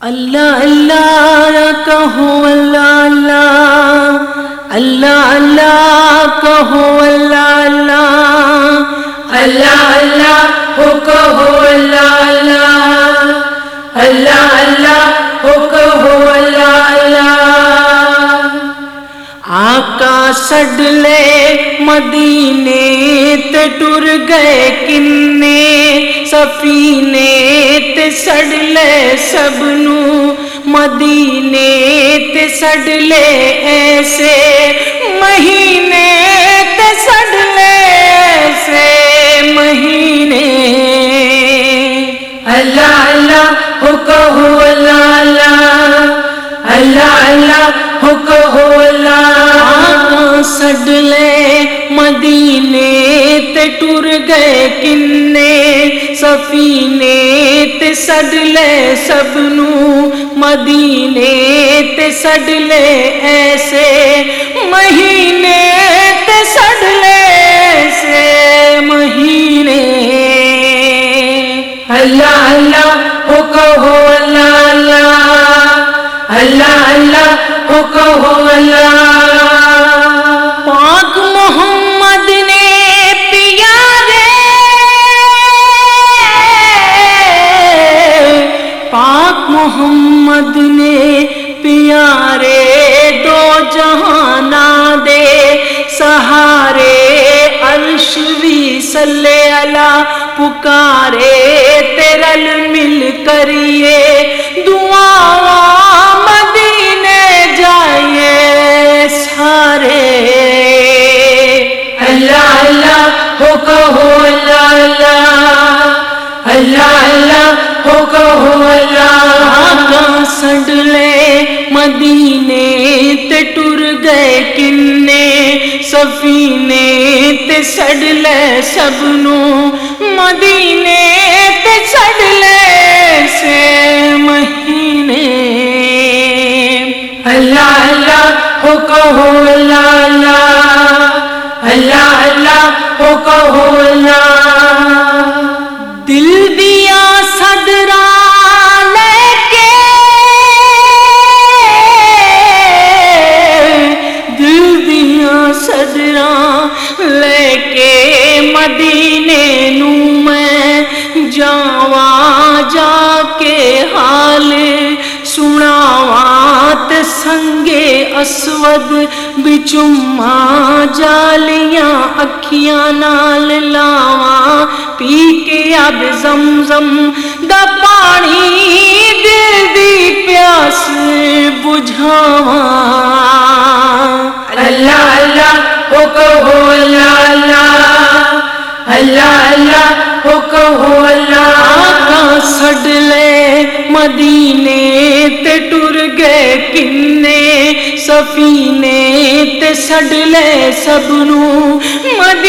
اللہ اللہ کہو اللہ اللہ۔ اللہ اللہ کہو اللہ اللہ۔ اللہ اللہ ہو کہو اللہ اللہ۔ اللہ اللہ ہو کہو اللہ اللہ۔ آقا سڈلے مدینے تے ٹر گئے کنے۔ سفینے تے سڈلے سب نو مدینے تے سڈلے ایسے مہینے تے سڈلے ایسے مہینے اللہ اللہ ہو کہو اللہ اللہ اللہ اللہ ہو کہو اللہ آقا سڈلے مدینے تے ٹر گئے کنے سفینے تے سڈلے سب نو، مدینے تے سڈلے ایسے، مہینے تے سڈلے ایسے، مہینے۔ اللہ اللہ ہو کہو اللہ اللہ۔ اللہ اللہ ہو کہو اللہ۔ پاک محمد نے پیارے دو جہانا دے، سہارے عرش بھی صلی اللہ پکارے تیرل مل کریے، دعا مدینے تے ٹر گئے کنے، سفینے تے سڈلے سب نو مدینے تے سڈلے سے مہینے۔ اللہ اللہ، ہو کہو اللہ اللہ۔ اللہ اللہ، ہو کہو اللہ۔ دل دیا لے کے مدینے نو میں جاواں جا کے حال سناواں سنگے اسود بچما جالیاں اکھیاں نال لاواں پی کے اب زمزم دا پانی دل دی پیاس بجھاواں اللہ اللہ ہو کہو اللہ آقا سڈلے مدینے تے ٹر گئے کنے سفینے تے سڈلے سب نو مدینے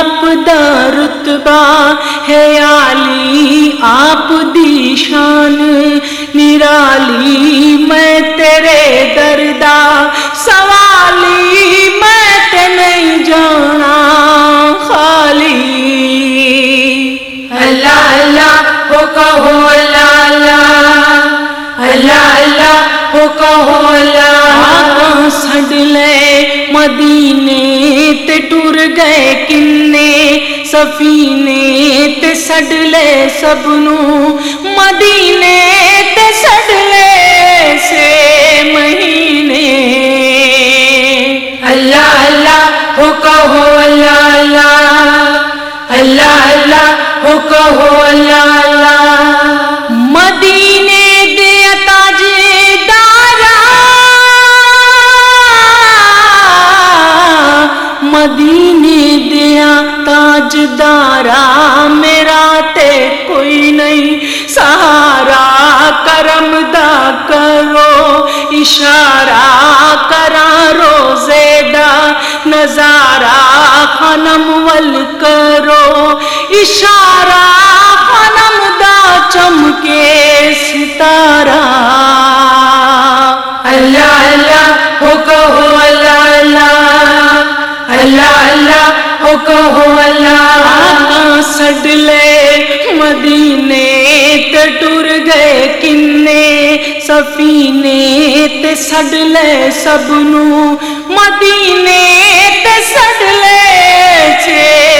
آپ دا رتبہ ہے عالی آپ دی شان۔ نرالی میں تیرے دردا۔ سوالی میں تے نہیں جانا۔ خالی۔ اللہ اللہ ہو کہو اللہ اللہ۔ اللہ اللہ ہو کہو اللہ۔ آقا سڈلے مدینے۔ تے ٹر گئے کنے سفینے تے سڈلے سب نو مدینے دارا میرا تے کوئی نہیں، سہارا کرم دا کرو، اشارہ کرا روزے دا، نظارہ خنم ول کرو۔ اشارہ خنم دا چمکے ستارہ۔ گئے کنے سفینے تے سڈ لے سب نو مدینے تے سڈ لے چے